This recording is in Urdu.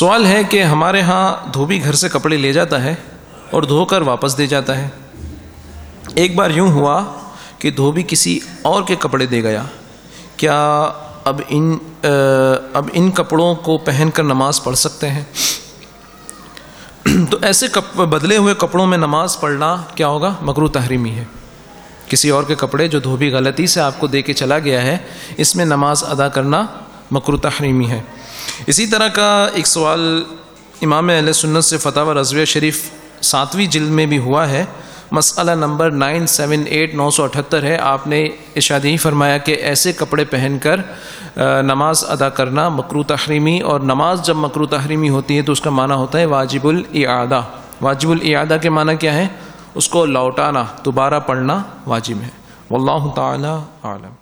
سوال ہے کہ ہمارے ہاں دھوبی گھر سے کپڑے لے جاتا ہے اور دھو کر واپس دے جاتا ہے۔ ایک بار یوں ہوا کہ دھوبی کسی اور کے کپڑے دے گیا۔ کیا اب ان اب ان کپڑوں کو پہن کر نماز پڑھ سکتے ہیں؟ تو ایسے بدلے ہوئے کپڑوں میں نماز پڑھنا کیا ہوگا؟ مکرو تحریمی ہے۔ کسی اور کے کپڑے جو دھوبی غلطی سے آپ کو دے کے چلا گیا ہے، اس میں نماز ادا کرنا مکرو تحریمی ہے۔ اسی طرح کا ایک سوال امام علیہ سنت سے فتح و رضویہ شریف ساتویں جلد میں بھی ہوا ہے۔ مسئلہ نمبر نائن سیون ایٹ نو سو اٹھہتر ہے۔ آپ نے اشاد ہی فرمایا کہ ایسے کپڑے پہن کر نماز ادا کرنا مکرو تحریمی اور نماز جب مکرو تحریمی ہوتی ہے تو اس کا معنی ہوتا ہے واجب الاعادہ۔ واجب الاعادہ کے معنی کیا ہے؟ اس کو لوٹانا، دوبارہ پڑھنا واجب ہے۔ واللہ تعالی عالم